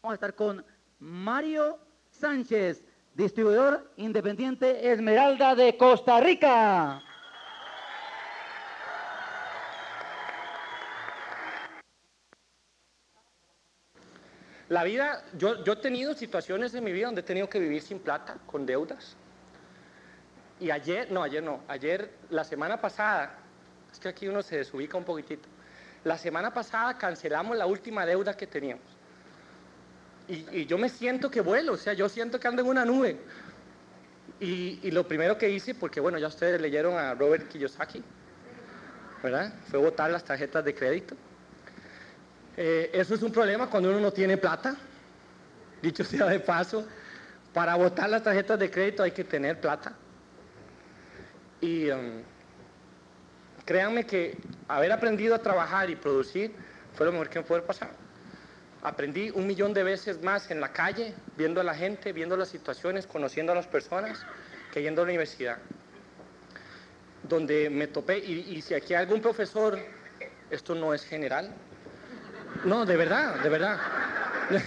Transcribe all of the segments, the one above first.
Vamos a estar con Mario Sánchez, distribuidor independiente Esmeralda de Costa Rica. La vida, yo, yo he tenido situaciones en mi vida donde he tenido que vivir sin plata, con deudas. Y ayer, no, ayer no, ayer, la semana pasada, es que aquí uno se desubica un poquitito. La semana pasada cancelamos la última deuda que teníamos. Y, yo me siento que vuelo, o sea, yo siento que ando en una nube. Y, lo primero que hice, porque bueno, ya ustedes leyeron a Robert Kiyosaki, ¿verdad? Fue botar las tarjetas de crédito. Eh, eso es un problema cuando uno no tiene plata. Dicho sea de paso, para botar las tarjetas de crédito hay que tener plata. Y um, créanme que haber aprendido a trabajar y producir fue lo mejor que me puede pasar. Aprendí un millón de veces más en la calle, viendo a la gente, viendo las situaciones, conociendo a las personas, que yendo a la universidad. Donde me topé, y, si aquí hay algún profesor, esto no es general, no, de verdad, de verdad.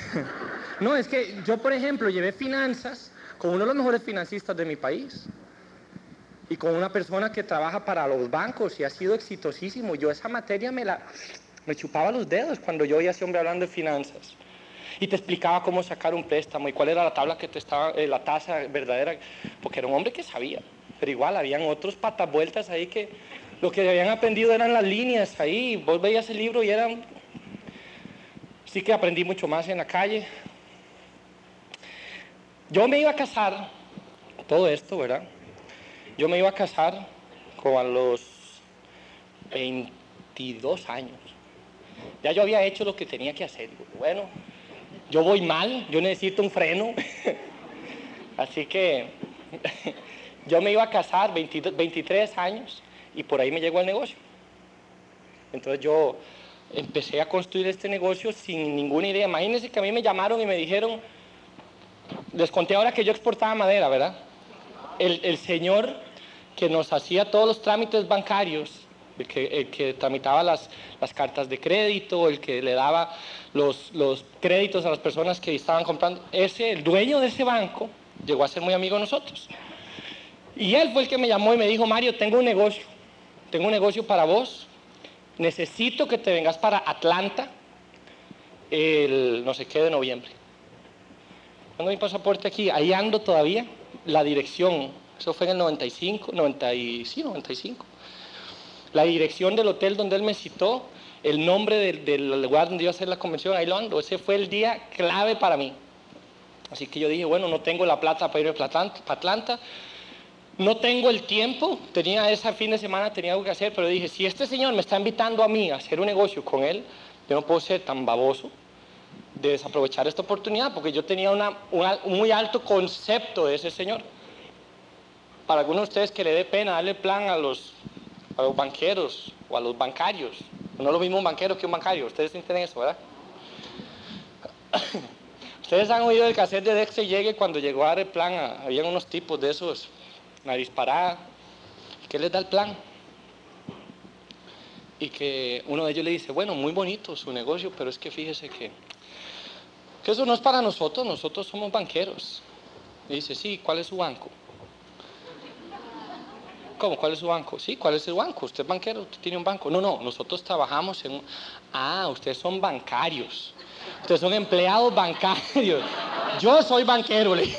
No, es que yo, por ejemplo, llevé finanzas con uno de los mejores financistas de mi país y con una persona que trabaja para los bancos y ha sido exitosísimo. Yo esa materia me la me chupaba los dedos cuando yo oía a ese hombre hablando de finanzas. Y te explicaba cómo sacar un préstamo y cuál era la tabla que te estaba, eh, la tasa verdadera, porque era un hombre que sabía. Pero igual habían otros patavueltas ahí que lo que habían aprendido eran las líneas ahí. Vos veías el libro y eran Sí que aprendí mucho más en la calle. Yo me iba a casar, todo esto, ¿verdad? Yo me iba a casar como a los 22 años. Ya yo había hecho lo que tenía que hacer. Bueno, yo voy mal, yo necesito un freno. Así que yo me iba a casar 23 años y por ahí me llegó el negocio. Entonces yo empecé a construir este negocio sin ninguna idea. Imagínense que a mí me llamaron y me dijeron, les conté ahora que yo exportaba madera, ¿verdad? El, señor que nos hacía todos los trámites bancarios, el que, tramitaba las, cartas de crédito, el que le daba los, créditos a las personas que estaban comprando, ese, el dueño de ese banco, llegó a ser muy amigo de nosotros. Y él fue el que me llamó y me dijo, Mario, tengo un negocio, tengo un negocio para vos, necesito que te vengas para Atlanta el no sé qué de noviembre. Tengo mi pasaporte aquí, ahí ando todavía, la dirección, eso fue en el 95, 90 y, sí, 95. La dirección del hotel donde él me citó, el nombre del, lugar donde iba a hacer la convención, ahí lo ando, ese fue el día clave para mí. Así que yo dije, bueno, no tengo la plata para ir a Atlanta, no tengo el tiempo, tenía ese fin de semana, tenía algo que hacer, pero dije, si este señor me está invitando a mí a hacer un negocio con él, yo no puedo ser tan baboso de desaprovechar esta oportunidad, porque yo tenía un muy alto concepto de ese señor. Para algunos de ustedes que le dé pena darle plan a los, a los banqueros o a los bancarios, no es lo mismo un banquero que un bancario, ustedes entienden eso, ¿verdad? Ustedes han oído el cassette de Dexter Llegue cuando llegó a dar el plan, habían unos tipos de esos una disparada. ¿Qué les da el plan? Y que uno de ellos le dice, bueno, muy bonito su negocio, pero es que fíjese que, que eso no es para nosotros, nosotros somos banqueros. Y dice, sí, ¿cuál es su banco? ¿Cómo? ¿Cuál es su banco? Sí, ¿cuál es el banco? Usted es banquero, usted tiene un banco. No, no, nosotros trabajamos en un... Ah, ustedes son bancarios. Ustedes son empleados bancarios. Yo soy banquero, le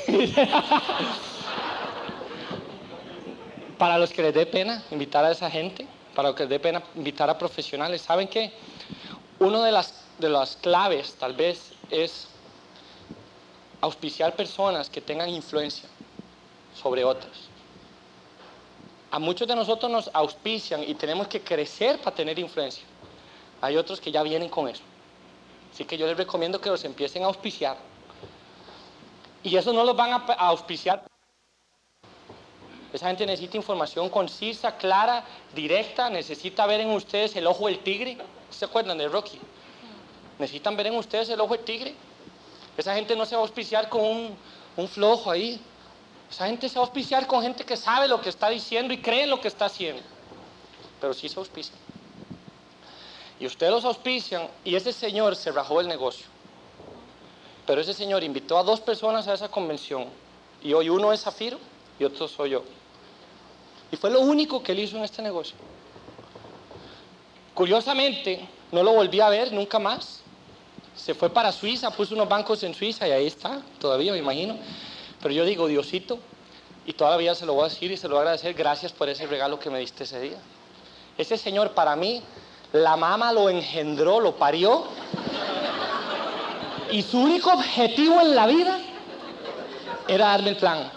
para los que les dé pena invitar a esa gente, para los que les dé pena invitar a profesionales, ¿saben qué? Una de las, de las claves tal vez es auspiciar personas que tengan influencia sobre otras. A muchos de nosotros nos auspician y tenemos que crecer para tener influencia. Hay otros que ya vienen con eso. Así que yo les recomiendo que los empiecen a auspiciar. Y eso no los van a auspiciar esa gente necesita información concisa, clara, directa, necesita ver en ustedes el ojo del tigre. ¿Se acuerdan de Rocky? Necesitan ver en ustedes el ojo del tigre. Esa gente no se va a auspiciar con un, flojo ahí. Esa gente se va a auspiciar con gente que sabe lo que está diciendo y cree en lo que está haciendo. Pero sí se auspician. Y ustedes los auspician y ese señor se rajó el negocio. Pero ese señor invitó a dos personas a esa convención. Y hoy uno es Zafiro y otro soy yo. Y fue lo único que él hizo en este negocio. Curiosamente, no lo volví a ver nunca más. Se fue para Suiza, puso unos bancos en Suiza y ahí está, todavía me imagino. Pero yo digo, Diosito, y todavía se lo voy a decir y se lo voy a agradecer, gracias por ese regalo que me diste ese día. Ese señor para mí, la mamá lo engendró, lo parió. Y su único objetivo en la vida era darme el plan.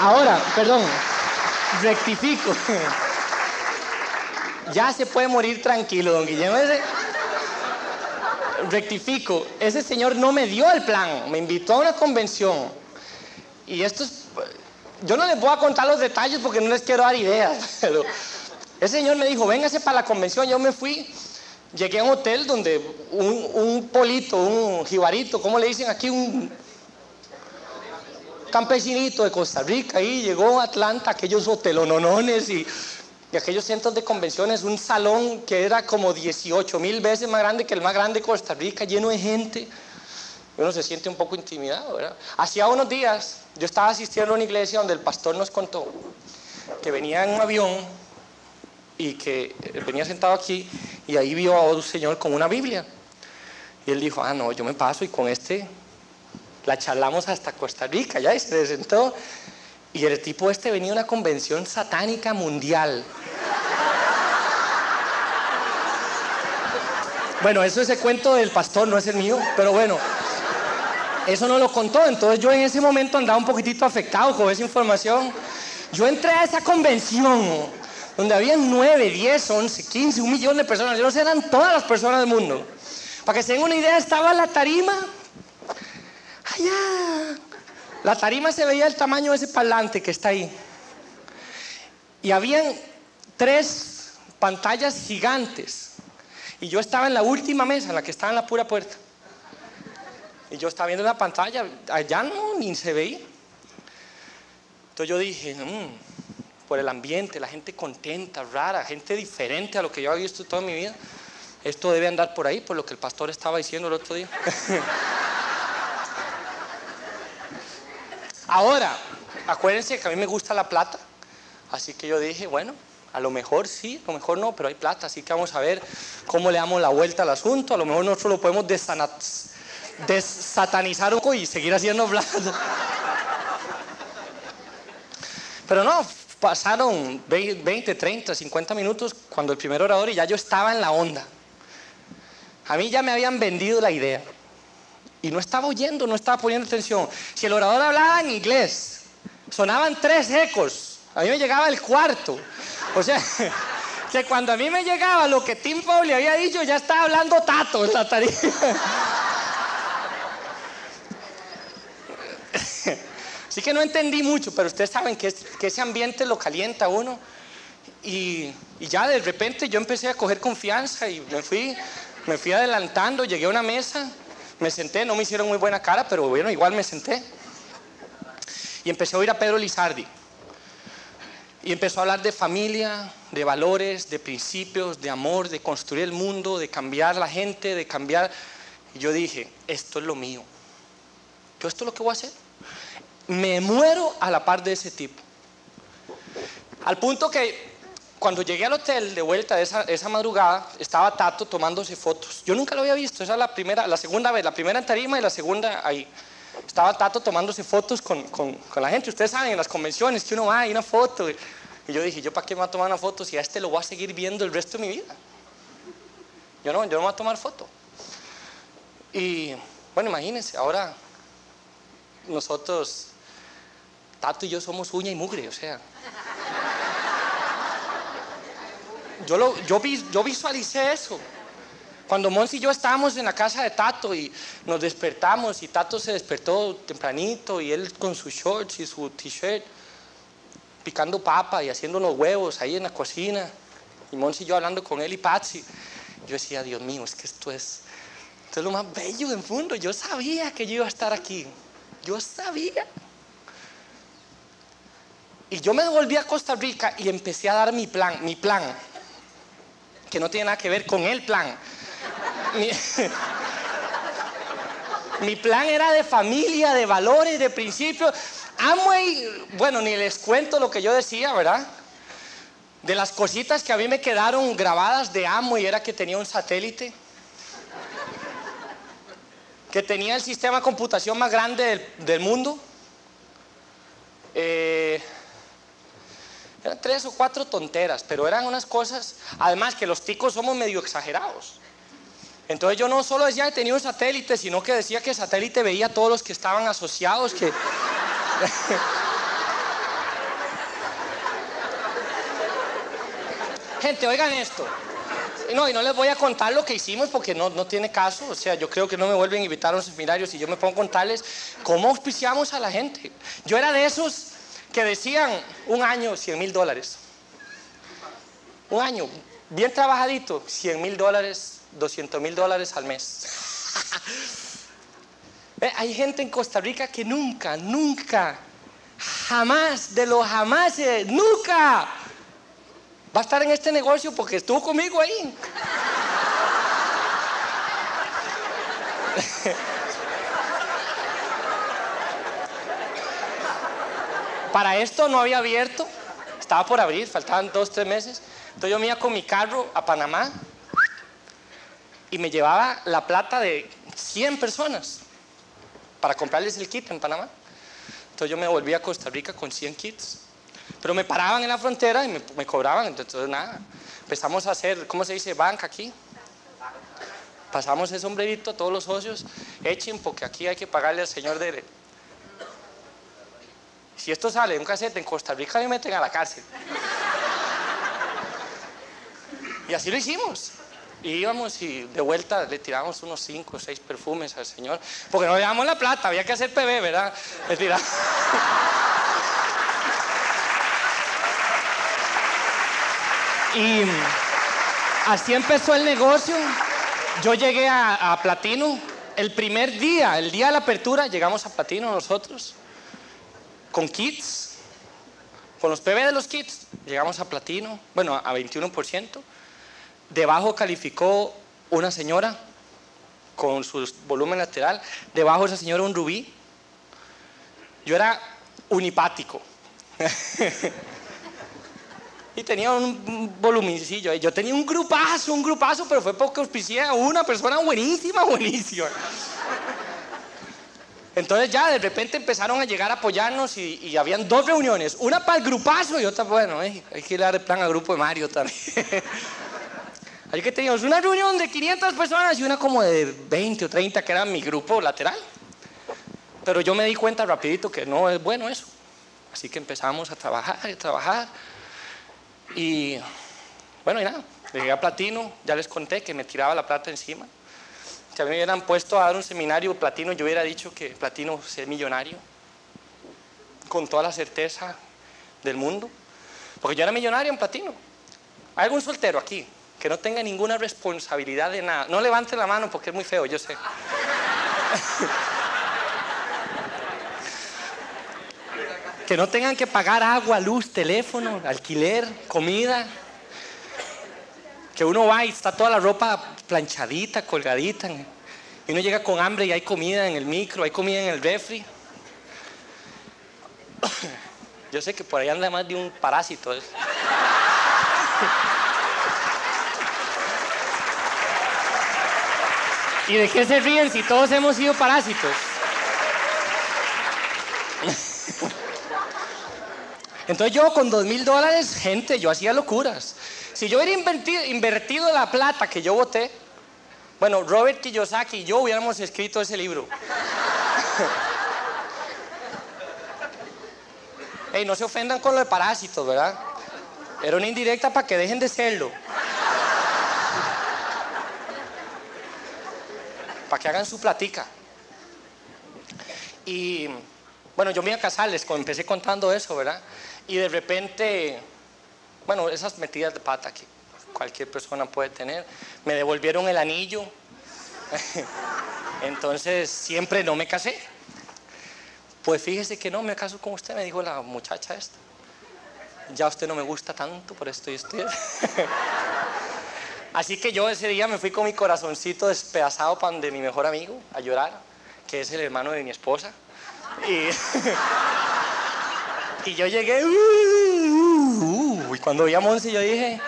Ahora, perdón, rectifico. Ya se puede morir tranquilo, don Guillermo. Rectifico, ese señor no me dio el plan, me invitó a una convención. Y esto es, yo no les voy a contar los detalles porque no les quiero dar ideas, pero ese señor me dijo, véngase para la convención, yo me fui, llegué a un hotel donde un, un polito, un jibarito, ¿cómo le dicen aquí? Un campesinito de Costa Rica, ahí llegó a Atlanta, aquellos hotelononones y, y aquellos centros de convenciones, un salón que era como 18 mil veces más grande que el más grande de Costa Rica, lleno de gente. Uno se siente un poco intimidado, ¿verdad? Hacía unos días yo estaba asistiendo a una iglesia donde el pastor nos contó que venía en un avión y que venía sentado aquí y ahí vio a un señor con una Biblia. Y él dijo, ah, no, yo me paso y con este la charlamos hasta Costa Rica, ya, y se sentó. Y el tipo este venía a una convención satánica mundial. Bueno, eso es el cuento del pastor, no es el mío, pero bueno, eso no lo contó. Entonces yo en ese momento andaba un poquitito afectado con esa información. Yo entré a esa convención donde había 9, 10, 11, 15, un millón de personas. Yo no sé, eran todas las personas del mundo. Para que se den una idea, estaba la tarima allá. La tarima se veía el tamaño de ese parlante que está ahí. Y habían tres pantallas gigantes. Y yo estaba en la última mesa, en la que estaba en la pura puerta. Y yo estaba viendo la pantalla, allá no, ni se veía. Entonces yo dije, mm, por el ambiente, la gente contenta, rara, gente diferente a lo que yo había visto toda mi vida, esto debe andar por ahí, por lo que el pastor estaba diciendo el otro día. Ahora, acuérdense que a mí me gusta la plata, así que yo dije, bueno, a lo mejor sí, a lo mejor no, pero hay plata, así que vamos a ver cómo le damos la vuelta al asunto. A lo mejor nosotros lo podemos desatanizar un poco y seguir haciendo plata. Pero no, pasaron 20, 30, 50 minutos cuando el primer orador y ya yo estaba en la onda. A mí ya me habían vendido la idea. Y no estaba oyendo, no estaba poniendo atención. Si el orador hablaba en inglés, sonaban tres ecos. A mí me llegaba el cuarto. O sea, que cuando a mí me llegaba lo que Tim Paul había dicho, ya estaba hablando Tato en la tarifa. Así que no entendí mucho, pero ustedes saben que, ese ambiente lo calienta uno. Y, y, ya de repente yo empecé a coger confianza y me fui, me fui adelantando, llegué a una mesa me senté, no me hicieron muy buena cara, pero bueno, igual me senté. Y empecé a oír a Pedro Lizardi. Y empezó a hablar de familia, de valores, de principios, de amor, de construir el mundo, de cambiar la gente, de cambiar. Y yo dije, esto es lo mío. Yo esto es lo que voy a hacer. Me muero a la par de ese tipo. Al punto que cuando llegué al hotel de vuelta esa, esa, madrugada, estaba Tato tomándose fotos. Yo nunca lo había visto, esa es la primera, la segunda vez, la primera en tarima y la segunda ahí. Estaba Tato tomándose fotos con, con, con la gente. Ustedes saben, en las convenciones que uno va y una foto. Y yo dije, ¿yo para qué me voy a tomar una foto si a este lo voy a seguir viendo el resto de mi vida? Yo no, yo no voy a tomar foto. Y bueno, imagínense, ahora nosotros, Tato y yo somos uña y mugre, o sea yo, lo, yo, yo visualicé eso. Cuando Monsi y yo estábamos en la casa de Tato y nos despertamos y Tato se despertó tempranito y él con sus shorts y su t-shirt picando papa y haciendo unos huevos ahí en la cocina y Monsi y yo hablando con él y Patsy. Yo decía, Dios mío, es que esto es, esto es lo más bello del mundo. Yo sabía que yo iba a estar aquí. Yo sabía. Y yo me devolví a Costa Rica y empecé a dar mi plan, mi plan. Que no tiene nada que ver con el plan. Mi, plan era de familia, de valores, de principios. Amway, bueno, ni les cuento lo que yo decía, ¿verdad? De las cositas que a mí me quedaron grabadas de Amway era que tenía un satélite, que tenía el sistema de computación más grande del, del mundo. Eh, eran tres o cuatro tonteras, pero eran unas cosas, además que los ticos somos medio exagerados. Entonces yo no solo decía que tenía un satélite, sino que decía que el satélite veía a todos los que estaban asociados, que... Gente, oigan esto. No, y no les voy a contar lo que hicimos porque no, no tiene caso. O sea, yo creo que no me vuelven a invitar a un seminario si yo me pongo a contarles cómo auspiciamos a la gente. Yo era de esos que decían un año, 100 mil dólares. Un año, bien trabajadito, 100 mil dólares, 200 mil dólares al mes. Hay gente en Costa Rica que nunca, nunca, jamás, de los jamás, nunca va a estar en este negocio porque estuvo conmigo ahí. Para esto no había abierto, estaba por abrir, faltaban dos, tres meses. Entonces yo me iba con mi carro a Panamá y me llevaba la plata de 100 personas para comprarles el kit en Panamá. Entonces yo me volví a Costa Rica con 100 kits. Pero me paraban en la frontera y me, cobraban, entonces nada. Empezamos a hacer, ¿cómo se dice? Banca aquí. Pasamos ese sombrerito a todos los socios, echen porque aquí hay que pagarle al señor de... Si esto sale en un cassette en Costa Rica me meten a la cárcel. Y así lo hicimos. Y íbamos y de vuelta le tiramos unos 5 o 6 perfumes al señor, porque no le damos la plata, había que hacer PB, ¿verdad? Le tiramos. Y así empezó el negocio. Yo llegué a, a, Platino. El primer día, el día de la apertura, llegamos a Platino nosotros. Con kits. Con los PB de los kits. Llegamos a Platino. Bueno, a 21%. Debajo calificó una señora con su volumen lateral. Debajo de esa señora un rubí. Yo era unipático. y tenía un volumencillo. Yo tenía un grupazo, un grupazo, pero fue porque auspicié a una persona buenísima, buenísima. Entonces ya de repente empezaron a llegar a apoyarnos y, y habían dos reuniones, una para el grupazo y otra, bueno, eh, hay que dar el plan al grupo de Mario también. Así que teníamos una reunión de 500 personas y una como de 20 o 30 que era mi grupo lateral. Pero yo me di cuenta rapidito que no es bueno eso. Así que empezamos a trabajar y a trabajar. Y bueno, y nada, llegué a Platino, ya les conté que me tiraba la plata encima. Si a mí me hubieran puesto a dar un seminario Platino, yo hubiera dicho que Platino es millonario, con toda la certeza del mundo. Porque yo era millonario en Platino. ¿Hay algún soltero aquí que no tenga ninguna responsabilidad de nada? No levante la mano porque es muy feo, yo sé. que no tengan que pagar agua, luz, teléfono, alquiler, comida. Que uno va y está toda la ropa planchadita, colgadita. Y uno llega con hambre y hay comida en el micro, hay comida en el refri. Yo sé que por ahí anda más de un parásito. ¿eh? ¿Y de qué se ríen si todos hemos sido parásitos? Entonces yo con dos mil dólares, gente, yo hacía locuras. Si yo hubiera invertido, la plata que yo voté, bueno, Robert Kiyosaki y yo hubiéramos escrito ese libro. Ey, no se ofendan con lo de parásitos, ¿verdad? Era una indirecta para que dejen de serlo. Para que hagan su platica. Y bueno, yo me iba a casarles, empecé contando eso, ¿verdad? Y de repente, bueno, esas metidas de pata que cualquier persona puede tener, me devolvieron el anillo. Entonces siempre no me casé. Pues fíjese que no me caso con usted, me dijo la muchacha esta. Ya usted no me gusta tanto, por esto y esto. Así que yo ese día me fui con mi corazoncito despedazado para donde mi mejor amigo a llorar, que es el hermano de mi esposa. Y, y yo llegué, uh, cuando vi a Monse yo dije,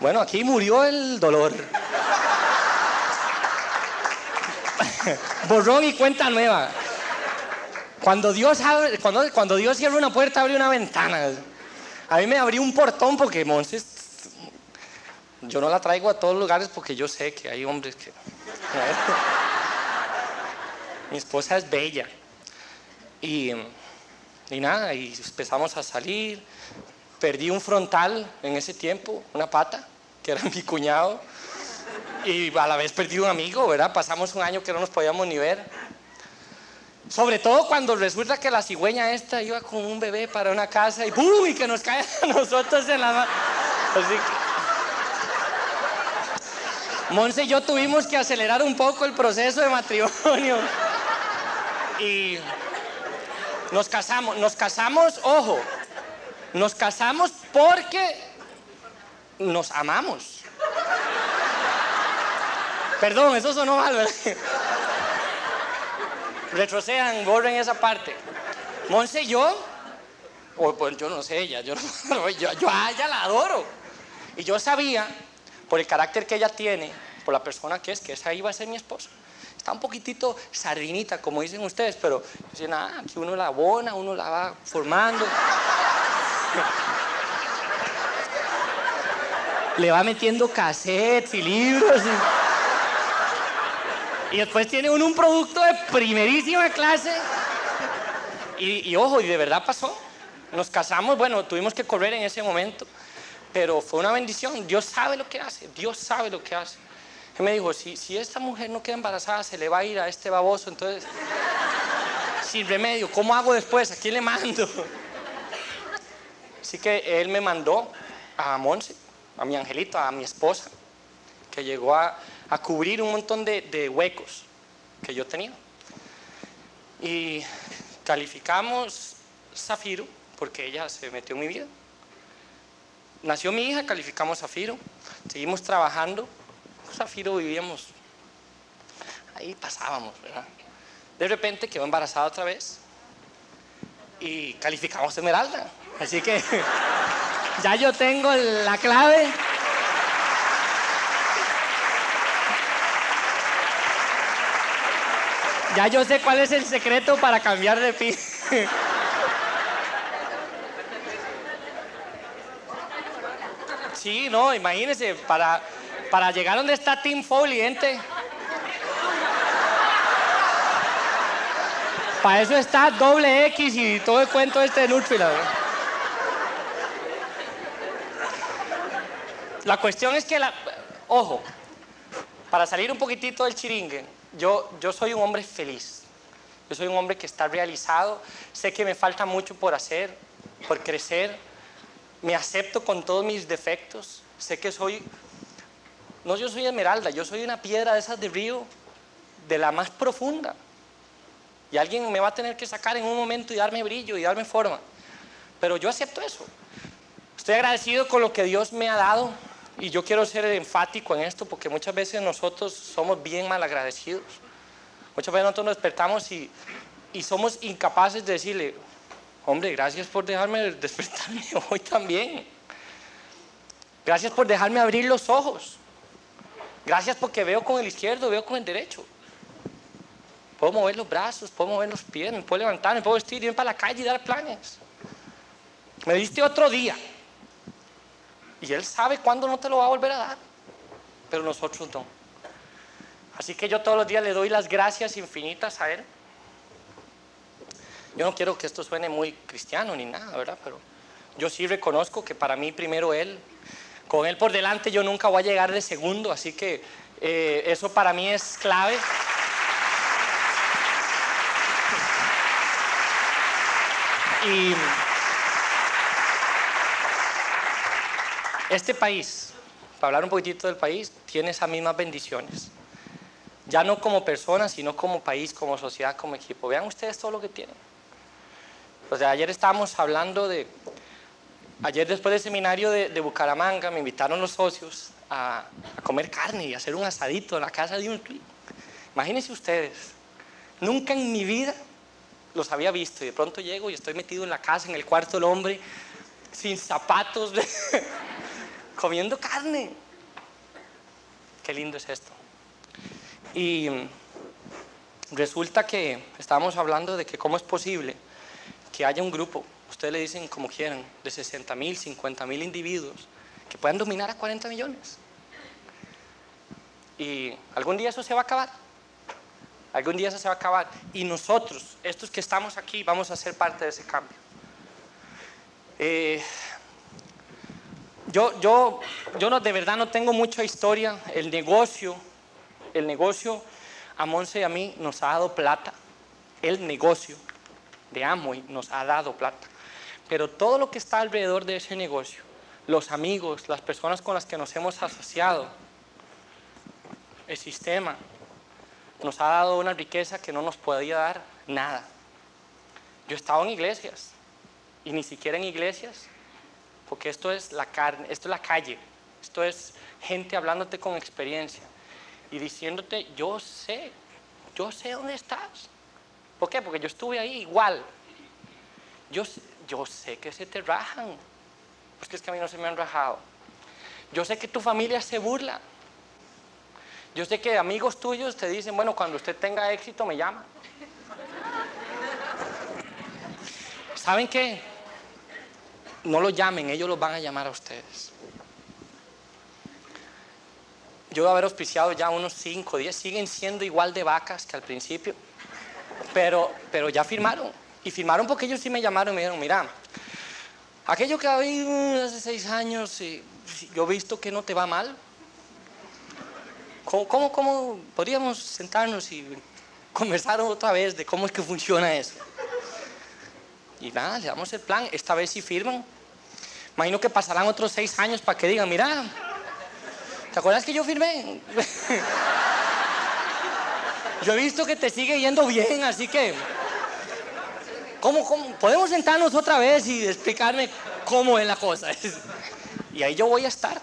bueno, aquí murió el dolor. Borrón y cuenta nueva. Cuando Dios, abre, cuando, cuando Dios cierra una puerta, abre una ventana. A mí me abrió un portón porque Monse, yo no la traigo a todos lugares porque yo sé que hay hombres que... Mi esposa es bella. Y, y nada, y empezamos a salir. Perdí un frontal en ese tiempo, una pata, que era mi cuñado. Y a la vez perdí un amigo, ¿verdad? Pasamos un año que no nos podíamos ni ver. Sobre todo cuando resulta que la cigüeña esta iba con un bebé para una casa y ¡pum! y que nos cae a nosotros en la mano. Así que... Monse y yo tuvimos que acelerar un poco el proceso de matrimonio. Y nos casamos, nos casamos, ojo, nos casamos porque nos amamos. Perdón, eso sonó mal, ¿verdad? retrocedan, borren esa parte. Monse yo, pues yo no sé ella, yo, yo, a ella la adoro. Y yo sabía, por el carácter que ella tiene, por la persona que es, que esa iba a ser mi esposa. Está un poquitito sardinita, como dicen ustedes, pero yo nada, que uno la abona, uno la va formando. Le va metiendo cassettes y libros. Y después tiene uno un producto de primerísima clase. Y, ojo, y de verdad pasó. Nos casamos, bueno, tuvimos que correr en ese momento, pero fue una bendición. Dios sabe lo que hace, Dios sabe lo que hace. Él me dijo, si, si esta mujer no queda embarazada, se le va a ir a este baboso, entonces, sin remedio, ¿cómo hago después? ¿A quién le mando? Así que él me mandó a Monse, a mi angelito, a mi esposa, que llegó a, cubrir un montón de, huecos que yo tenía. Y calificamos Zafiro, porque ella se metió en mi vida. Nació mi hija, calificamos Zafiro, seguimos trabajando. Zafiro vivíamos, ahí pasábamos, ¿verdad? De repente quedó embarazada otra vez y calificamos Esmeralda. Así que ya yo tengo la clave Ya yo sé cuál es el secreto para cambiar de pie. Sí, no, imagínense, para, para llegar donde está Tim Foley, gente. Para eso está doble X y todo el cuento este de Nutfila. La cuestión es que, la, ojo, para salir un poquitito del chiringue, yo, yo soy un hombre feliz. Yo soy un hombre que está realizado. Sé que me falta mucho por hacer, por crecer. Me acepto con todos mis defectos. Sé que soy, no yo soy esmeralda, yo soy una piedra de esas de río, de la más profunda. Y alguien me va a tener que sacar en un momento y darme brillo y darme forma. Pero yo acepto eso. Estoy agradecido con lo que Dios me ha dado y yo quiero ser enfático en esto porque muchas veces nosotros somos bien mal agradecidos. Muchas veces nosotros nos despertamos y, y somos incapaces de decirle, hombre, gracias por dejarme despertarme hoy también. Gracias por dejarme abrir los ojos. Gracias porque veo con el izquierdo, veo con el derecho. Puedo mover los brazos, puedo mover los pies, me puedo levantar, me puedo vestir, ir para la calle y dar planes. Me diste otro día. Y Él sabe cuándo no te lo va a volver a dar, pero nosotros no. Así que yo todos los días le doy las gracias infinitas a Él. Yo no quiero que esto suene muy cristiano ni nada, ¿verdad? Pero yo sí reconozco que para mí primero Él, con Él por delante yo nunca voy a llegar de segundo, así que eh, eso para mí es clave. Y Este país, para hablar un poquitito del país, tiene esas mismas bendiciones. Ya no como personas, sino como país, como sociedad, como equipo. Vean ustedes todo lo que tienen. O sea, ayer estábamos hablando de... Ayer después del seminario de, Bucaramanga me invitaron los socios a, comer carne y hacer un asadito en la casa de un... Imagínense ustedes, nunca en mi vida los había visto y de pronto llego y estoy metido en la casa, en el cuarto del hombre, sin zapatos, comiendo carne. Qué lindo es esto. Y resulta que estábamos hablando de que cómo es posible que haya un grupo, ustedes le dicen como quieran, de 60 mil, 50 mil individuos que puedan dominar a 40 millones. Y algún día eso se va a acabar. Algún día eso se va a acabar. Y nosotros, estos que estamos aquí, vamos a ser parte de ese cambio. Eh, yo, yo, yo no, de verdad no tengo mucha historia. El negocio, el negocio a Monse y a mí nos ha dado plata. El negocio de Amway nos ha dado plata. Pero todo lo que está alrededor de ese negocio, los amigos, las personas con las que nos hemos asociado, el sistema, nos ha dado una riqueza que no nos podía dar nada. Yo he estado en iglesias y ni siquiera en iglesias, porque esto es la carne, esto es la calle, esto es gente hablándote con experiencia y diciéndote, yo sé, yo sé dónde estás. ¿Por qué? Porque yo estuve ahí igual. Yo, yo sé que se te rajan, porque es que a mí no se me han rajado. Yo sé que tu familia se burla. Yo sé que amigos tuyos te dicen, bueno, cuando usted tenga éxito me llama. ¿Saben qué? No lo llamen, ellos los van a llamar a ustedes. Yo a haber auspiciado ya unos 5 10, siguen siendo igual de vacas que al principio, pero, pero ya firmaron. Y firmaron porque ellos sí me llamaron y me dijeron, mira, aquello que había hace seis años, yo he visto que no te va mal, ¿Cómo, cómo, podríamos sentarnos y conversar otra vez de cómo es que funciona eso? Y nada, le damos el plan. Esta vez sí firman. Imagino que pasarán otros seis años para que digan, mira, ¿te acuerdas que yo firmé? yo he visto que te sigue yendo bien, así que... ¿Cómo, cómo? Podemos sentarnos otra vez y explicarme cómo es la cosa. y ahí yo voy a estar.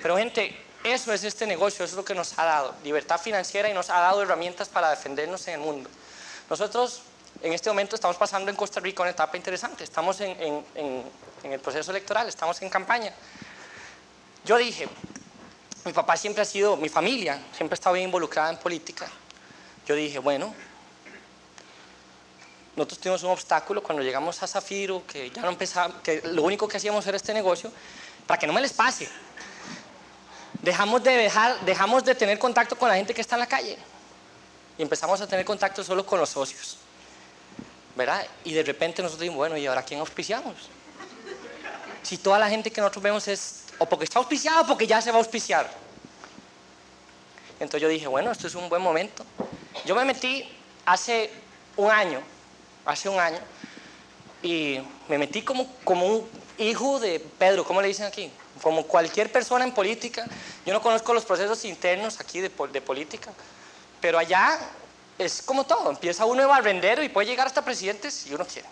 Pero gente, eso es este negocio, eso es lo que nos ha dado, libertad financiera y nos ha dado herramientas para defendernos en el mundo. Nosotros en este momento estamos pasando en Costa Rica una etapa interesante, estamos en, el proceso electoral, estamos en campaña. Yo dije, mi papá siempre ha sido, mi familia siempre ha estado bien involucrada en política. Yo dije, bueno, nosotros tuvimos un obstáculo cuando llegamos a Zafiro, que ya no empezaba, que lo único que hacíamos era este negocio, para que no me les pase. Dejamos de, dejar, dejamos de tener contacto con la gente que está en la calle y empezamos a tener contacto solo con los socios. ¿Verdad? Y de repente nosotros dijimos, bueno, ¿y ahora quién auspiciamos? Si toda la gente que nosotros vemos es o porque está auspiciado o porque ya se va a auspiciar. Entonces yo dije, bueno, esto es un buen momento. Yo me metí hace un año, hace un año, y me metí como, como un hijo de Pedro, ¿cómo le dicen aquí? como cualquier persona en política, yo no conozco los procesos internos aquí de, política, pero allá es como todo, empieza uno de barrendero y puede llegar hasta presidente si uno quiere.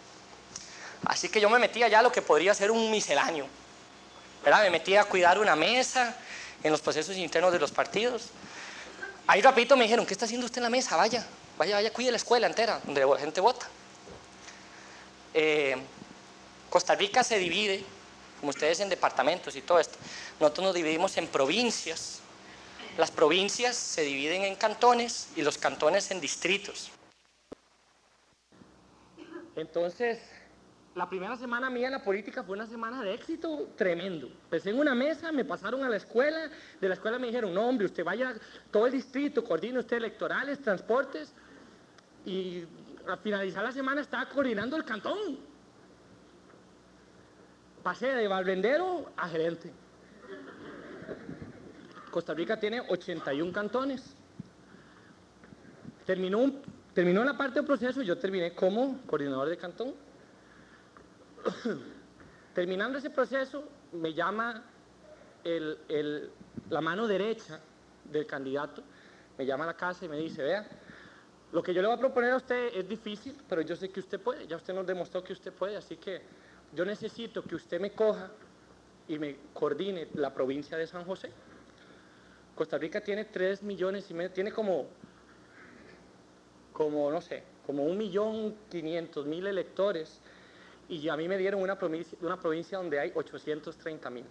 Así que yo me metí allá a lo que podría ser un misceláneo, ¿verdad? Me metí a cuidar una mesa en los procesos internos de los partidos. Ahí rapidito me dijeron, ¿qué está haciendo usted en la mesa? Vaya, vaya, vaya, cuide la escuela entera, donde la gente vota. Eh, Costa Rica se divide como ustedes en departamentos y todo esto. Nosotros nos dividimos en provincias. Las provincias se dividen en cantones y los cantones en distritos. Entonces, la primera semana mía en la política fue una semana de éxito tremendo. Empecé en una mesa, me pasaron a la escuela, de la escuela me dijeron, hombre, usted vaya todo el distrito, coordine usted electorales, transportes, y al finalizar la semana estaba coordinando el cantón pasé de barrendero a gerente. Costa Rica tiene 81 cantones. Terminó, terminó la parte del proceso y yo terminé como coordinador de cantón. Terminando ese proceso, me llama la mano derecha del candidato, me llama a la casa y me dice, vea, lo que yo le voy a proponer a usted es difícil, pero yo sé que usted puede, ya usted nos demostró que usted puede, así que yo necesito que usted me coja y me coordine la provincia de San José. Costa Rica tiene 3 millones y medio, tiene como, como no sé, como un millón quinientos mil electores y a mí me dieron una provincia, una provincia donde hay 830 mil.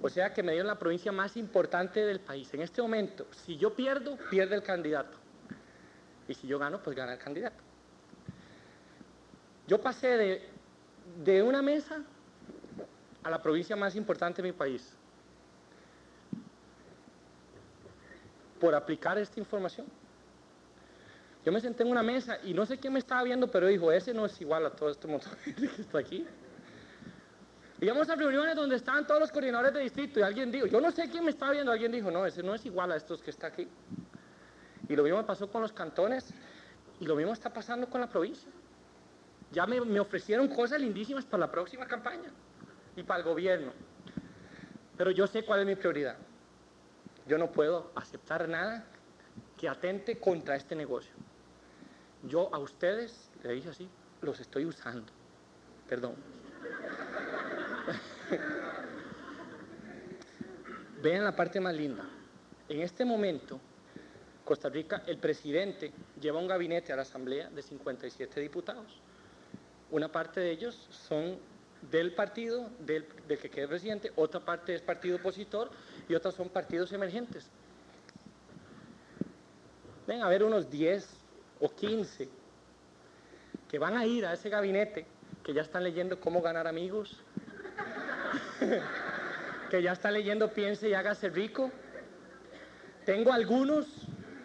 O sea que me dieron la provincia más importante del país. En este momento, si yo pierdo, pierde el candidato. Y si yo gano, pues gana el candidato. Yo pasé de, de una mesa a la provincia más importante de mi país por aplicar esta información. Yo me senté en una mesa y no sé quién me estaba viendo, pero dijo, ese no es igual a todo este montón que está aquí. Íbamos a reuniones donde estaban todos los coordinadores de distrito y alguien dijo, yo no sé quién me estaba viendo, alguien dijo, no, ese no es igual a estos que está aquí. Y lo mismo pasó con los cantones y lo mismo está pasando con la provincia. Ya me ofrecieron cosas lindísimas para la próxima campaña y para el gobierno. Pero yo sé cuál es mi prioridad. Yo no puedo aceptar nada que atente contra este negocio. Yo a ustedes, le dije así, los estoy usando. Perdón. Vean la parte más linda. En este momento, Costa Rica, el presidente lleva un gabinete a la Asamblea de 57 diputados. Una parte de ellos son del partido del, que quede presidente, otra parte es partido opositor y otras son partidos emergentes. Ven a ver unos 10 o 15 que van a ir a ese gabinete, que ya están leyendo cómo ganar amigos, que ya está leyendo Piense y hágase rico. Tengo algunos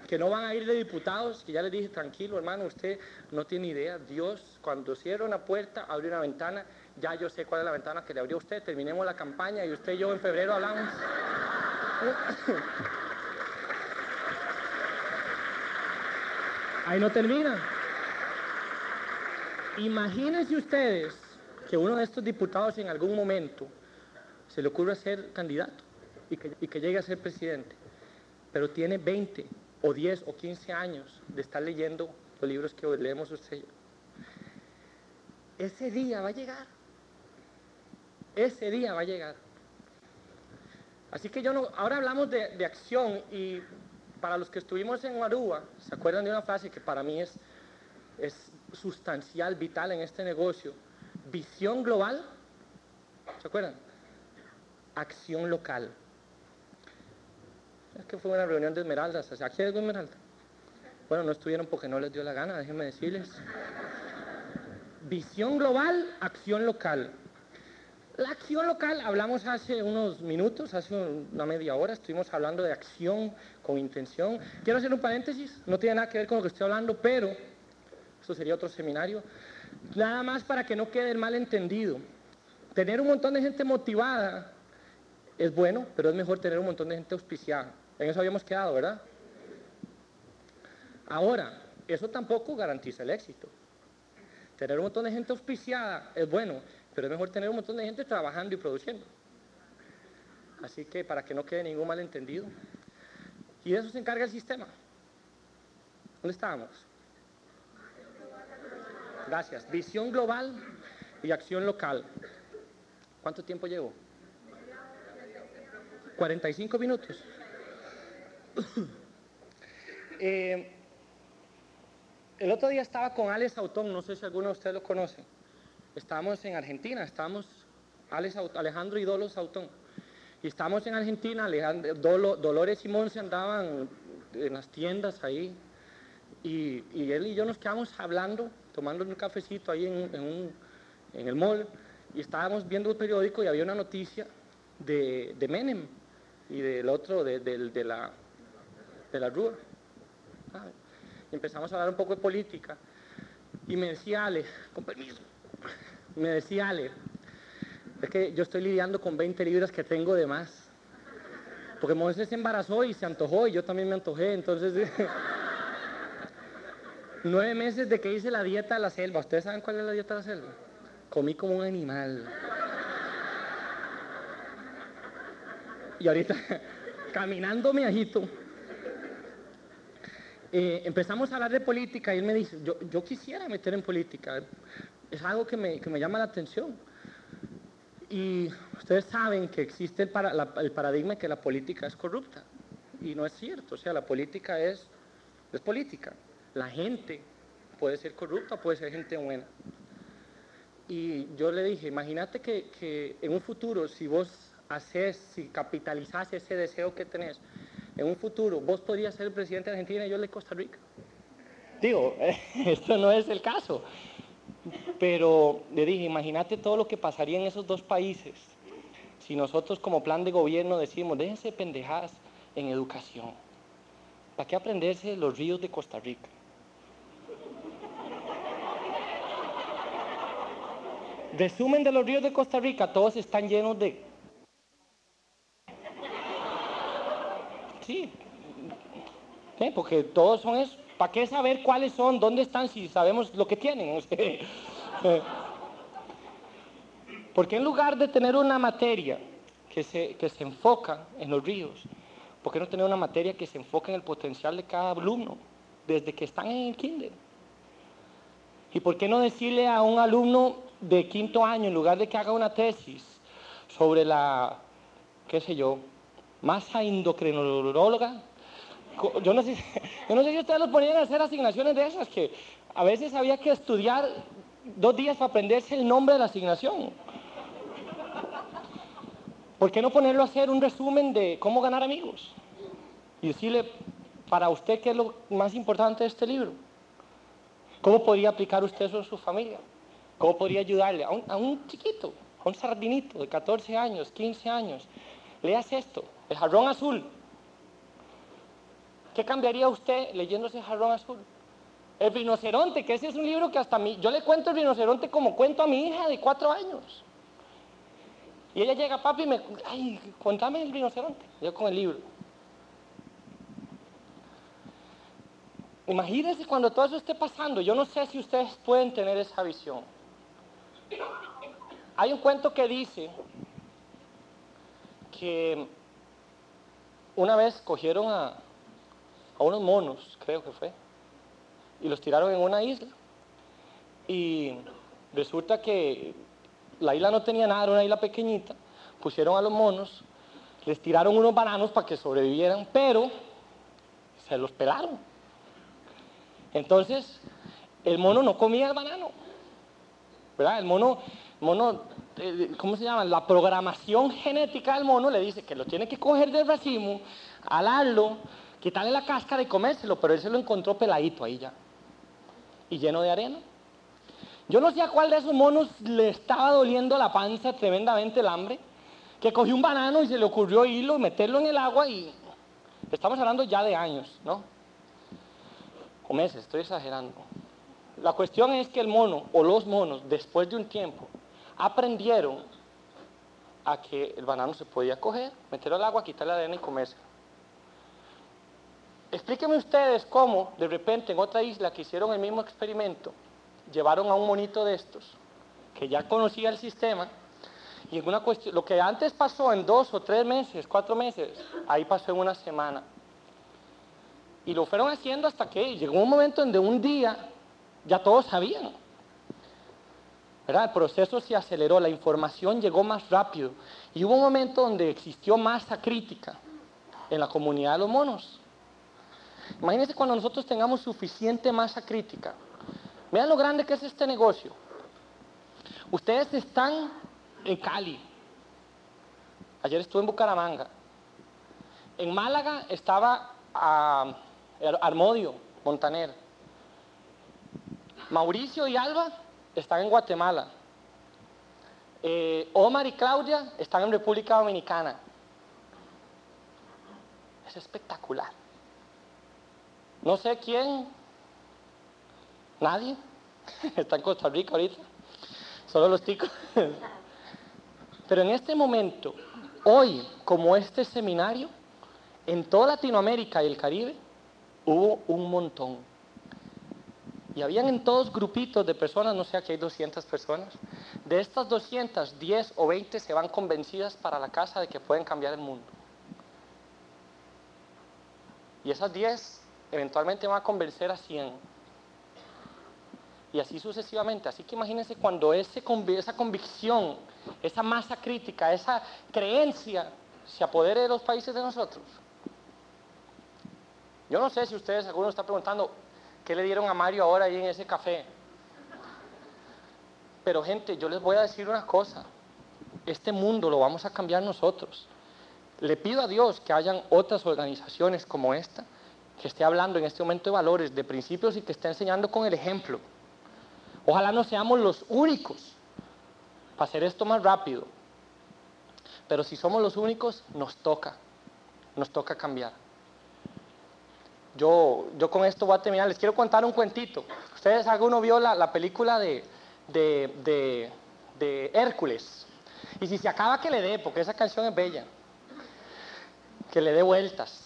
que no van a ir de diputados, que ya les dije, tranquilo hermano, usted no tiene idea. Dios, cuando cierra una puerta, abre una ventana, ya yo sé cuál es la ventana que le abrió a usted, terminemos la campaña y usted y yo en febrero hablamos. Ahí no termina. Imagínense ustedes que uno de estos diputados en algún momento se le ocurre ser candidato y que, llegue a ser presidente, pero tiene 20 o 10 o 15 años de estar leyendo los libros que leemos usted. Ese día va a llegar. Ese día va a llegar. Así que yo no, ahora hablamos de, de acción y para los que estuvimos en Aruba, ¿se acuerdan de una frase que para mí es, es sustancial, vital en este negocio? Visión global, ¿se acuerdan? Acción local. Es que fue una reunión de esmeraldas, o sea, ¿aquí hay algo esmeralda? Bueno, no estuvieron porque no les dio la gana, déjenme decirles. Visión global, acción local. La acción local, hablamos hace unos minutos, hace una media hora, estuvimos hablando de acción con intención. Quiero hacer un paréntesis, no tiene nada que ver con lo que estoy hablando, pero esto sería otro seminario. Nada más para que no quede el malentendido. Tener un montón de gente motivada es bueno, pero es mejor tener un montón de gente auspiciada. En eso habíamos quedado, ¿verdad? Ahora, eso tampoco garantiza el éxito. Tener un montón de gente auspiciada es bueno, pero es mejor tener un montón de gente trabajando y produciendo. Así que para que no quede ningún malentendido. Y de eso se encarga el sistema. ¿Dónde estábamos? Gracias. Visión global y acción local. ¿Cuánto tiempo llevo? 45 minutos. eh, el otro día estaba con Alex Autón, no sé si alguno de ustedes lo conoce. Estábamos en Argentina, estábamos Alejandro y Dolo Sautón. Y estábamos en Argentina, Dolores y Monse andaban en las tiendas ahí. Y, él y yo nos quedamos hablando, tomando un cafecito ahí en, el mall. Y estábamos viendo el periódico y había una noticia de, Menem y del otro, de la, de la Rúa. Ah, empezamos a hablar un poco de política. Y me decía Ale, con permiso, me decía Ale, es que yo estoy lidiando con 20 libras que tengo de más. Porque Moisés se embarazó y se antojó y yo también me antojé. Entonces, nueve meses de que hice la dieta de la selva. ¿Ustedes saben cuál es la dieta de la selva? Comí como un animal. Y ahorita, caminando me agito. Eh, empezamos a hablar de política y él me dice, yo, yo quisiera meter en política, es algo que me, que me, llama la atención. Y ustedes saben que existe el, para- el paradigma que la política es corrupta. Y no es cierto. O sea, la política es, es política. La gente puede ser corrupta, puede ser gente buena. Y yo le dije, imagínate que, que en un futuro, si vos haces, si capitalizás ese deseo que tenés, en un futuro vos podrías ser el presidente de Argentina y yo de Costa Rica. Digo, esto no es el caso. Pero le dije, imagínate todo lo que pasaría en esos dos países si nosotros como plan de gobierno decimos, déjense de pendejadas en educación. ¿Para qué aprenderse los ríos de Costa Rica? Resumen de los ríos de Costa Rica, todos están llenos de... Sí, Sí, porque todos son eso. ¿Para qué saber cuáles son, dónde están, si sabemos lo que tienen? Porque en lugar de tener una materia que se, que se enfoca en los ríos, ¿por qué no tener una materia que se enfoca en el potencial de cada alumno desde que están en el kinder? ¿Y por qué no decirle a un alumno de quinto año, en lugar de que haga una tesis sobre la, qué sé yo, masa endocrinóloga? Yo no, sé, yo no sé si ustedes los ponían a hacer asignaciones de esas, que a veces había que estudiar dos días para aprenderse el nombre de la asignación. ¿Por qué no ponerlo a hacer un resumen de cómo ganar amigos? Y decirle, para usted, ¿qué es lo más importante de este libro? ¿Cómo podría aplicar usted eso en su familia? ¿Cómo podría ayudarle a un, a un chiquito, a un sardinito de 14 años, 15 años? Leas esto, el jarrón azul. ¿Qué cambiaría usted leyendo ese jarrón azul? El rinoceronte, que ese es un libro que hasta mí, yo le cuento el rinoceronte como cuento a mi hija de cuatro años. Y ella llega, papi, y me, ay, contame el rinoceronte. Yo con el libro. Imagínense cuando todo eso esté pasando. Yo no sé si ustedes pueden tener esa visión. Hay un cuento que dice que una vez cogieron a, a unos monos, creo que fue, y los tiraron en una isla. Y resulta que la isla no tenía nada, era una isla pequeñita. Pusieron a los monos, les tiraron unos bananos para que sobrevivieran, pero se los pelaron. Entonces, el mono no comía el banano. ¿Verdad? El mono, mono eh, ¿cómo se llama? La programación genética del mono le dice que lo tiene que coger del racimo, alarlo, quitarle la cáscara y comérselo, pero él se lo encontró peladito ahí ya. Y lleno de arena. Yo no sé a cuál de esos monos le estaba doliendo la panza tremendamente el hambre, que cogió un banano y se le ocurrió irlo, meterlo en el agua y estamos hablando ya de años, ¿no? O meses, estoy exagerando. La cuestión es que el mono o los monos, después de un tiempo, aprendieron a que el banano se podía coger, meterlo al agua, quitarle la arena y comerse. Explíquenme ustedes cómo, de repente, en otra isla que hicieron el mismo experimento, llevaron a un monito de estos, que ya conocía el sistema, y en una cuestión, lo que antes pasó en dos o tres meses, cuatro meses, ahí pasó en una semana. Y lo fueron haciendo hasta que llegó un momento en donde un día ya todos sabían. ¿verdad? El proceso se aceleró, la información llegó más rápido. Y hubo un momento donde existió masa crítica en la comunidad de los monos. Imagínense cuando nosotros tengamos suficiente masa crítica. Vean lo grande que es este negocio. Ustedes están en Cali. Ayer estuve en Bucaramanga. En Málaga estaba a Armodio, Montaner. Mauricio y Alba están en Guatemala. Eh, Omar y Claudia están en República Dominicana. Es espectacular. No sé quién, nadie, está en Costa Rica ahorita, solo los ticos. Pero en este momento, hoy, como este seminario, en toda Latinoamérica y el Caribe, hubo un montón. Y habían en todos grupitos de personas, no sé, aquí hay 200 personas. De estas 200, 10 o 20 se van convencidas para la casa de que pueden cambiar el mundo. Y esas 10 eventualmente van a convencer a 100. y así sucesivamente. Así que imagínense cuando esa convicción, esa masa crítica, esa creencia se apodere de los países de nosotros. Yo no sé si ustedes, alguno está preguntando, ¿qué le dieron a Mario ahora ahí en ese café? Pero gente, yo les voy a decir una cosa, este mundo lo vamos a cambiar nosotros. Le pido a Dios que hayan otras organizaciones como esta, que esté hablando en este momento de valores, de principios y que esté enseñando con el ejemplo. Ojalá no seamos los únicos para hacer esto más rápido. Pero si somos los únicos, nos toca, nos toca cambiar. Yo, yo con esto voy a terminar. Les quiero contar un cuentito. Ustedes, alguno vio la, la película de, de, de, de Hércules. Y si se acaba, que le dé, porque esa canción es bella. Que le dé vueltas.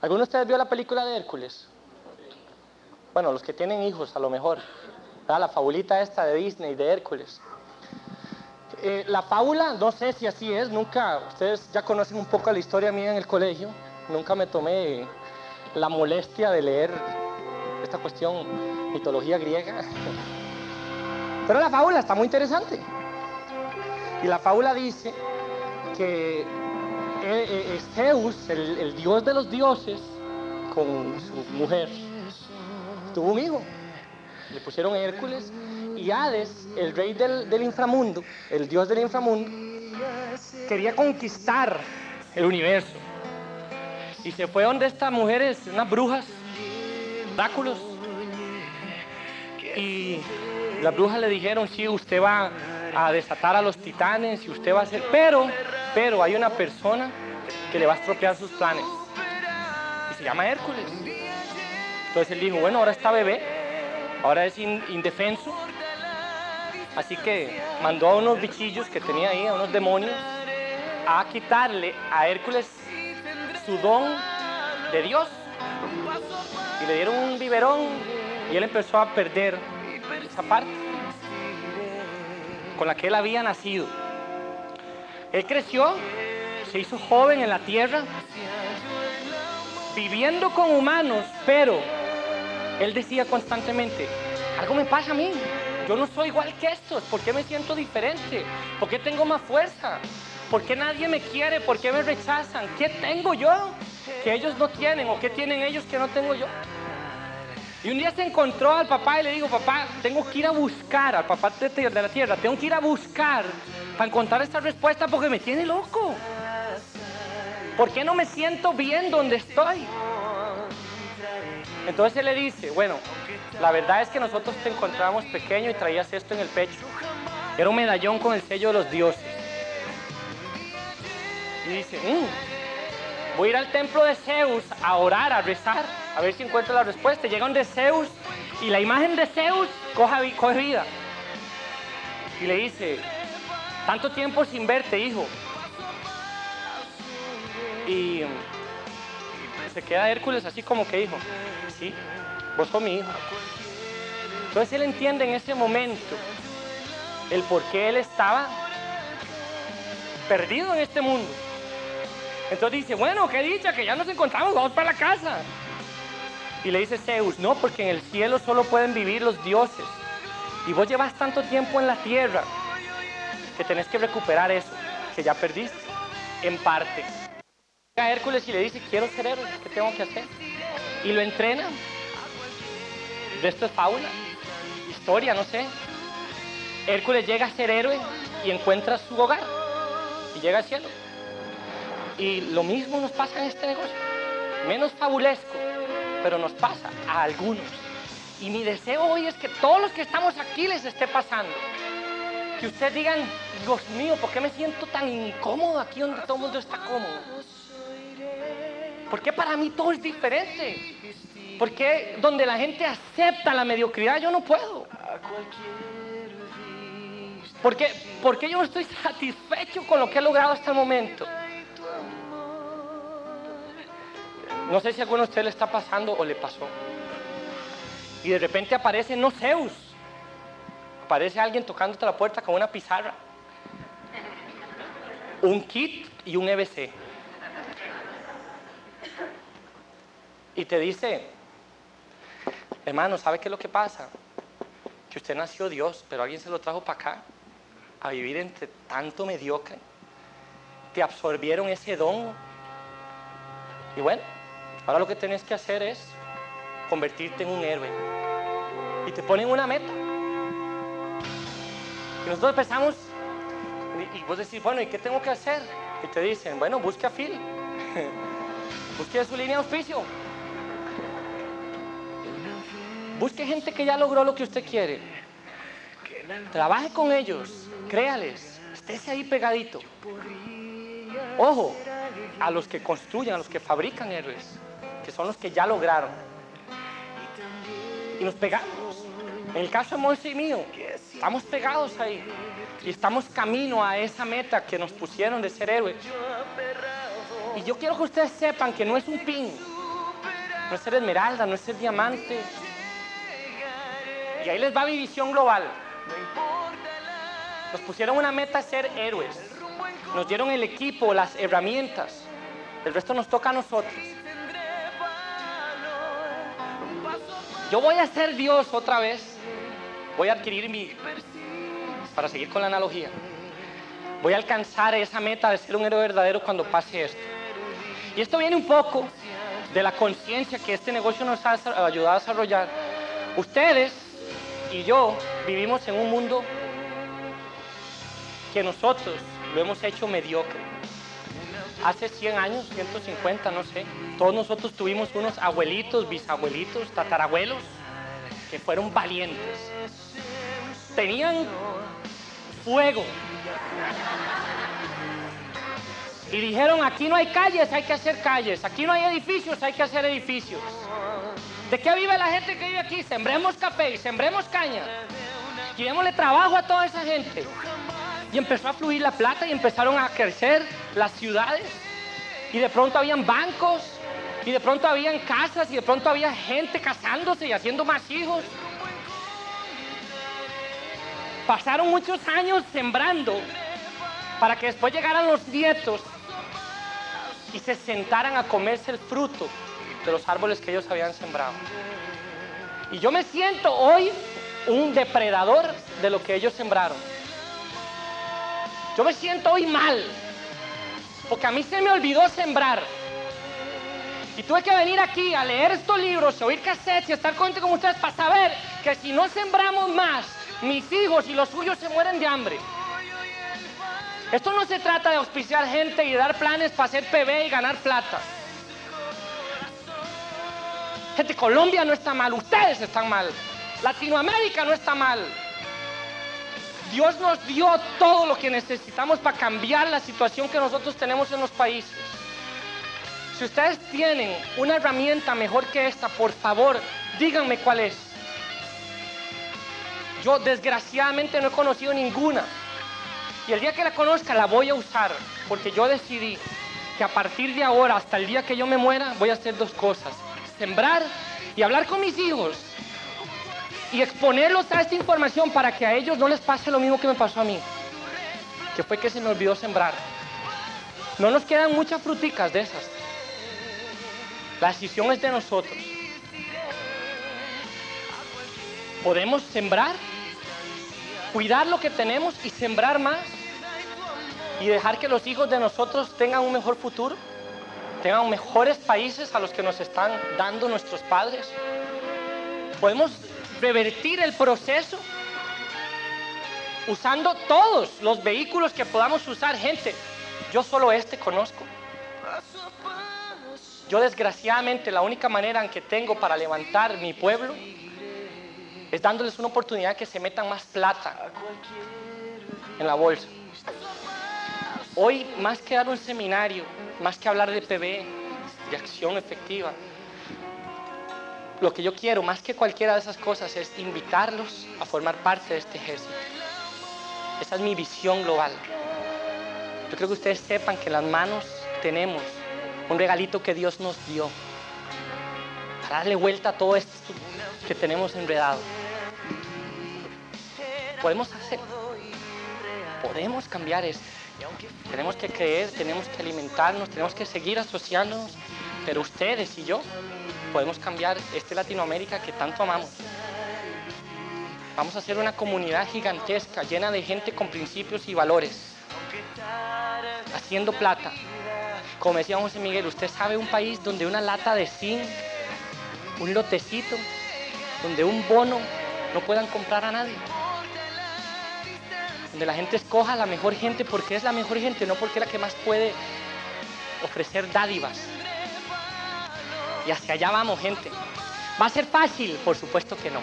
¿Alguno de ustedes vio la película de Hércules? Bueno, los que tienen hijos, a lo mejor. La fabulita esta de Disney, de Hércules. Eh, la fábula, no sé si así es, nunca, ustedes ya conocen un poco la historia mía en el colegio, nunca me tomé la molestia de leer esta cuestión, mitología griega. Pero la fábula está muy interesante. Y la fábula dice que eh, eh, Zeus, el, el dios de los dioses, con su mujer, tuvo un hijo le pusieron Hércules, y Hades, el rey del, inframundo, el dios del inframundo, quería conquistar el universo. Y se fue donde estas mujeres, unas brujas, oráculos. Y las brujas le dijeron, sí, usted va a desatar a los titanes y usted va a hacer... Pero, pero hay una persona que le va a estropear sus planes. Y se llama Hércules. Entonces él dijo, bueno, ahora está bebé, ahora es indefenso. Así que mandó a unos bichillos que tenía ahí, a unos demonios, a quitarle a Hércules su don de Dios. Y le dieron un biberón y él empezó a perder esa parte con la que él había nacido. Él creció, se hizo joven en la tierra, viviendo con humanos, pero él decía constantemente, algo me pasa a mí, yo no soy igual que estos, ¿por qué me siento diferente? ¿Por qué tengo más fuerza? ¿Por qué nadie me quiere? ¿Por qué me rechazan? ¿Qué tengo yo que ellos no tienen o qué tienen ellos que no tengo yo? Y un día se encontró al papá y le dijo, papá, tengo que ir a buscar, al papá de la tierra, tengo que ir a buscar para encontrar esta respuesta porque me tiene loco. ¿Por qué no me siento bien donde estoy? Entonces él le dice, bueno, la verdad es que nosotros te encontramos pequeño y traías esto en el pecho. Era un medallón con el sello de los dioses. Y dice, mm, voy a ir al templo de Zeus a orar, a rezar, a ver si encuentro la respuesta. Llega de Zeus y la imagen de Zeus coge, coge vida. Y le dice, tanto tiempo sin verte, hijo. Y se queda Hércules así como que dijo, sí, vos sos mi hijo. Entonces él entiende en ese momento el por qué él estaba perdido en este mundo. Entonces dice, bueno, qué dicha que ya nos encontramos, vamos para la casa. Y le dice Zeus, no, porque en el cielo solo pueden vivir los dioses. Y vos llevas tanto tiempo en la tierra que tenés que recuperar eso, que ya perdiste, en parte a Hércules y le dice, quiero ser héroe, ¿qué tengo que hacer? Y lo entrena. De esto es fábula, historia, no sé. Hércules llega a ser héroe y encuentra su hogar y llega al cielo. Y lo mismo nos pasa en este negocio. Menos fabulesco, pero nos pasa a algunos. Y mi deseo hoy es que todos los que estamos aquí les esté pasando. Que ustedes digan, Dios mío, ¿por qué me siento tan incómodo aquí donde todo el mundo está cómodo? ¿Por qué para mí todo es diferente? ¿Por qué donde la gente acepta la mediocridad yo no puedo? ¿Por qué, ¿Por qué yo no estoy satisfecho con lo que he logrado hasta el momento? No sé si a alguno de ustedes le está pasando o le pasó. Y de repente aparece, no Zeus, aparece alguien tocándote la puerta con una pizarra, un kit y un EBC. y te dice, hermano, ¿sabe qué es lo que pasa? Que usted nació Dios, pero alguien se lo trajo para acá a vivir entre tanto mediocre. Te absorbieron ese don. Y bueno, ahora lo que tienes que hacer es convertirte en un héroe. Y te ponen una meta. Y nosotros empezamos, y vos decís, bueno, ¿y qué tengo que hacer? Y te dicen, bueno, busque a Phil. busque su línea de auspicio. Busque gente que ya logró lo que usted quiere. Trabaje con ellos, créales, estése ahí pegadito. Ojo, a los que construyen, a los que fabrican héroes, que son los que ya lograron. Y nos pegamos. En el caso de Monse y mío, estamos pegados ahí. Y estamos camino a esa meta que nos pusieron de ser héroes. Y yo quiero que ustedes sepan que no es un pin, no es ser esmeralda, no es ser diamante. Y ahí les va mi visión global. Nos pusieron una meta ser héroes. Nos dieron el equipo, las herramientas. El resto nos toca a nosotros. Yo voy a ser Dios otra vez. Voy a adquirir mi... Para seguir con la analogía. Voy a alcanzar esa meta de ser un héroe verdadero cuando pase esto. Y esto viene un poco de la conciencia que este negocio nos ha ayudado a desarrollar. Ustedes y yo vivimos en un mundo que nosotros lo hemos hecho mediocre. Hace 100 años, 150, no sé, todos nosotros tuvimos unos abuelitos, bisabuelitos, tatarabuelos, que fueron valientes. Tenían fuego. Y dijeron, aquí no hay calles, hay que hacer calles. Aquí no hay edificios, hay que hacer edificios. ¿De qué vive la gente que vive aquí? Sembremos café y sembremos caña. Y trabajo a toda esa gente. Y empezó a fluir la plata y empezaron a crecer las ciudades. Y de pronto habían bancos, y de pronto habían casas, y de pronto había gente casándose y haciendo más hijos. Pasaron muchos años sembrando para que después llegaran los nietos y se sentaran a comerse el fruto de los árboles que ellos habían sembrado. Y yo me siento hoy un depredador de lo que ellos sembraron. Yo me siento hoy mal, porque a mí se me olvidó sembrar. Y tuve que venir aquí a leer estos libros, a oír cassettes y estar con con ustedes para saber que si no sembramos más, mis hijos y los suyos se mueren de hambre. Esto no se trata de auspiciar gente y dar planes para hacer PB y ganar plata. Gente, Colombia no está mal, ustedes están mal. Latinoamérica no está mal. Dios nos dio todo lo que necesitamos para cambiar la situación que nosotros tenemos en los países. Si ustedes tienen una herramienta mejor que esta, por favor, díganme cuál es. Yo desgraciadamente no he conocido ninguna. Y el día que la conozca la voy a usar, porque yo decidí que a partir de ahora, hasta el día que yo me muera, voy a hacer dos cosas sembrar y hablar con mis hijos y exponerlos a esta información para que a ellos no les pase lo mismo que me pasó a mí, que fue que se me olvidó sembrar. No nos quedan muchas fruticas de esas. La decisión es de nosotros. Podemos sembrar, cuidar lo que tenemos y sembrar más y dejar que los hijos de nosotros tengan un mejor futuro tengan mejores países a los que nos están dando nuestros padres. Podemos revertir el proceso usando todos los vehículos que podamos usar. Gente, yo solo este conozco. Yo desgraciadamente la única manera en que tengo para levantar mi pueblo es dándoles una oportunidad que se metan más plata en la bolsa. Hoy, más que dar un seminario, más que hablar de PB, de acción efectiva, lo que yo quiero, más que cualquiera de esas cosas, es invitarlos a formar parte de este ejército. Esa es mi visión global. Yo creo que ustedes sepan que en las manos tenemos un regalito que Dios nos dio para darle vuelta a todo esto que tenemos enredado. Podemos hacer, podemos cambiar esto. Tenemos que creer, tenemos que alimentarnos, tenemos que seguir asociándonos, pero ustedes y yo podemos cambiar este Latinoamérica que tanto amamos. Vamos a hacer una comunidad gigantesca, llena de gente con principios y valores, haciendo plata. Como decía José Miguel, usted sabe un país donde una lata de zinc, un lotecito, donde un bono no puedan comprar a nadie. Donde la gente escoja a la mejor gente porque es la mejor gente, no porque es la que más puede ofrecer dádivas. Y hacia allá vamos, gente. ¿Va a ser fácil? Por supuesto que no.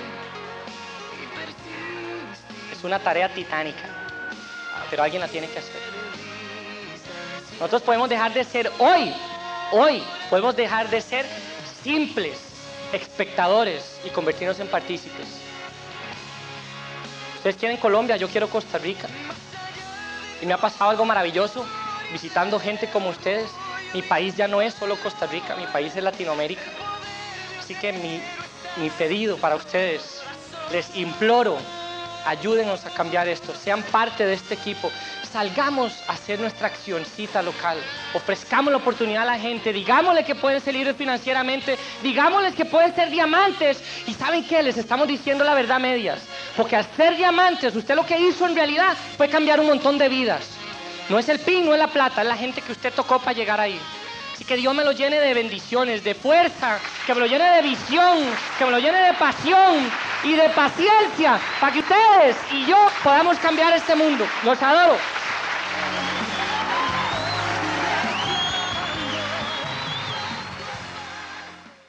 Es una tarea titánica, pero alguien la tiene que hacer. Nosotros podemos dejar de ser hoy, hoy, podemos dejar de ser simples espectadores y convertirnos en partícipes. Ustedes quieren Colombia, yo quiero Costa Rica. Y me ha pasado algo maravilloso visitando gente como ustedes. Mi país ya no es solo Costa Rica, mi país es Latinoamérica. Así que mi, pedido para ustedes, les imploro, ayúdenos a cambiar esto, sean parte de este equipo, salgamos a hacer nuestra accioncita local, ofrezcamos la oportunidad a la gente, digámosle que pueden ser libres financieramente, digámosles que pueden ser diamantes y saben qué, les estamos diciendo la verdad medias, porque al ser diamantes usted lo que hizo en realidad fue cambiar un montón de vidas. No es el pin, no es la plata, es la gente que usted tocó para llegar ahí. Así que Dios me lo llene de bendiciones, de fuerza, que me lo llene de visión, que me lo llene de pasión y de paciencia para que ustedes y yo podamos cambiar este mundo. Los adoro.